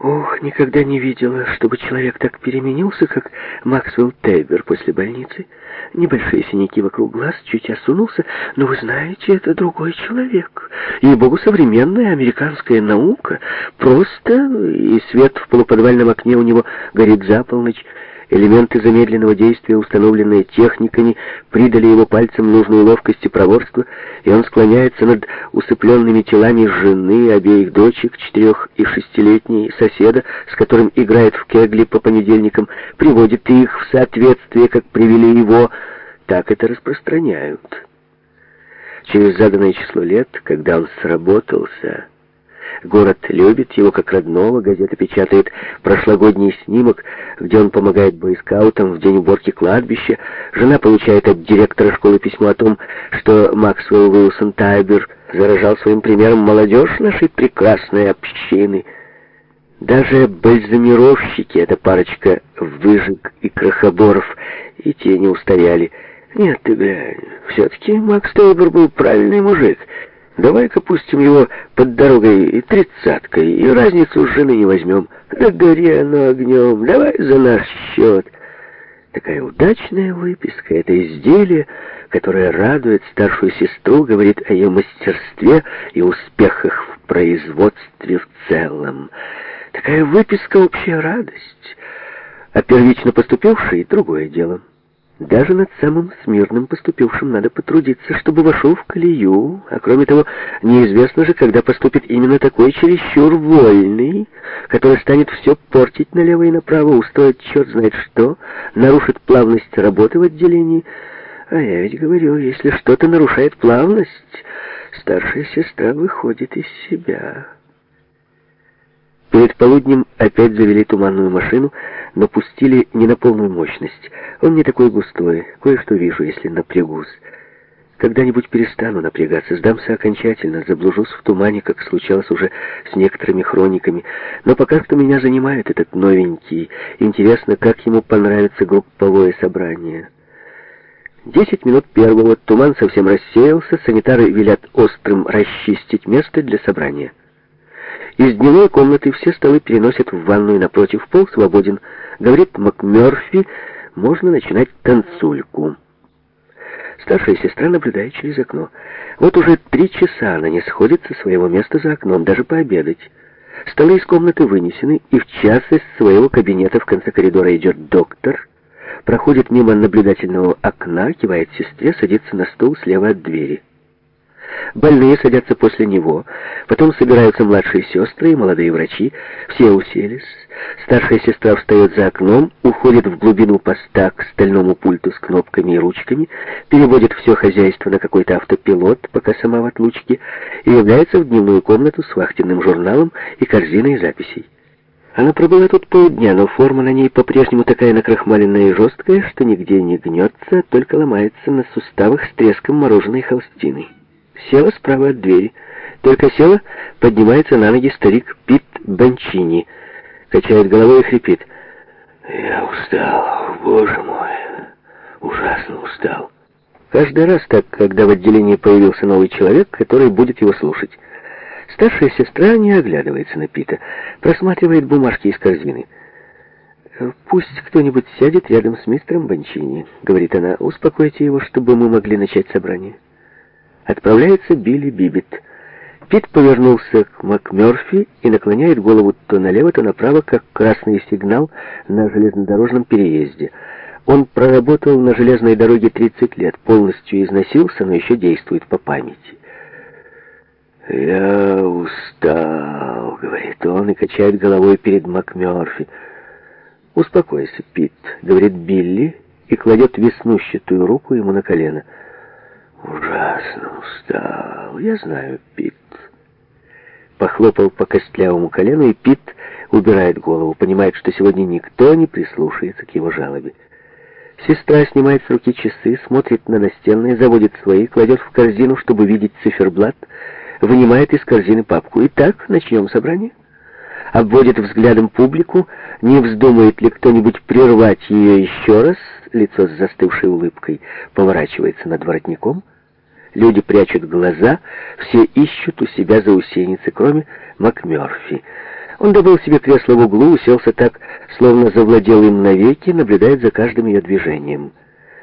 Ох, никогда не видела, чтобы человек так переменился, как Максвелл Тейбер после больницы. Небольшие синяки вокруг глаз, чуть осунулся, но вы знаете, это другой человек. И богу современная американская наука просто, и свет в полуподвальном окне у него горит за полночь, Элементы замедленного действия, установленные техниками, придали его пальцам нужную ловкость и проворство, и он склоняется над усыпленными телами жены, обеих дочек, четырех- и шестилетней, соседа, с которым играет в кегли по понедельникам, приводит их в соответствие, как привели его. Так это распространяют. Через заданное число лет, когда он сработался... Город любит его как родного, газета печатает прошлогодний снимок, где он помогает бойскаутам в день уборки кладбища. Жена получает от директора школы письмо о том, что Максвелл Уилсон Тайбер заражал своим примером молодежь нашей прекрасной общины. Даже бальзамировщики, эта парочка выжиг и крохоборов, и те не устояли. Нет, ты глянь, все-таки Макс Тайбер был правильный мужик». Давай-ка пустим его под дорогой и тридцаткой, и разницу с жены не возьмем. Да горе, оно огнем, давай за наш счет. Такая удачная выписка, это изделие, которое радует старшую сестру, говорит о ее мастерстве и успехах в производстве в целом. Такая выписка — общая радость, а первично поступивший — другое дело. Даже над самым смирным поступившим надо потрудиться, чтобы вошел в колею, а кроме того, неизвестно же, когда поступит именно такой чересчур вольный, который станет все портить налево и направо, устроит черт знает что, нарушит плавность работы в отделении. А я ведь говорю, если что-то нарушает плавность, старшая сестра выходит из себя». Перед полуднем опять завели туманную машину — но пустили не на полную мощность. Он не такой густой, кое-что вижу, если напрягусь. Когда-нибудь перестану напрягаться, сдамся окончательно, заблужусь в тумане, как случалось уже с некоторыми хрониками. Но пока что меня занимает этот новенький. Интересно, как ему понравится групповое собрание. Десять минут первого туман совсем рассеялся, санитары велят острым расчистить место для собрания. Из дневной комнаты все столы переносят в ванную напротив, пол свободен, говорит МакМёрфи, можно начинать танцульку. Старшая сестра наблюдает через окно. Вот уже три часа она не сходит со своего места за окном, даже пообедать. Столы из комнаты вынесены, и в час из своего кабинета в конце коридора идет доктор, проходит мимо наблюдательного окна, кивает сестре, садится на стул слева от двери больные садятся после него, потом собираются младшие сестры и молодые врачи, все уселись, старшая сестра встает за окном, уходит в глубину поста к стальному пульту с кнопками и ручками, переводит все хозяйство на какой-то автопилот, пока сама в отлучке, и является в дневную комнату с вахтенным журналом и корзиной записей. Она пробыла тут полдня, но форма на ней по-прежнему такая накрахмаленная и жесткая, что нигде не гнется, а только ломается на суставах с треском мороженой холстиной. Села справа от двери. Только села, поднимается на ноги старик Пит Бончини, Качает головой и хрипит. «Я устал, боже мой, ужасно устал». Каждый раз так, когда в отделении появился новый человек, который будет его слушать. Старшая сестра не оглядывается на Пита, просматривает бумажки из корзины. «Пусть кто-нибудь сядет рядом с мистером Бончини», — говорит она. «Успокойте его, чтобы мы могли начать собрание». Отправляется Билли Бибит. Пит повернулся к МакМёрфи и наклоняет голову то налево, то направо, как красный сигнал на железнодорожном переезде. Он проработал на железной дороге 30 лет, полностью износился, но еще действует по памяти. «Я устал», — говорит он и качает головой перед МакМёрфи. «Успокойся, Пит», — говорит Билли и кладет веснущатую руку ему на колено. Ужасно устал. Я знаю, Пит. Похлопал по костлявому колену, и Пит убирает голову, понимает, что сегодня никто не прислушается к его жалобе. Сестра снимает с руки часы, смотрит на настенные, заводит свои, кладет в корзину, чтобы видеть циферблат, вынимает из корзины папку. Итак, начнем собрание. Обводит взглядом публику, не вздумает ли кто-нибудь прервать ее еще раз, лицо с застывшей улыбкой поворачивается над воротником — Люди прячут глаза, все ищут у себя заусеницы, кроме МакМёрфи. Он добыл себе кресло в углу, уселся так, словно завладел им навеки, наблюдает за каждым ее движением.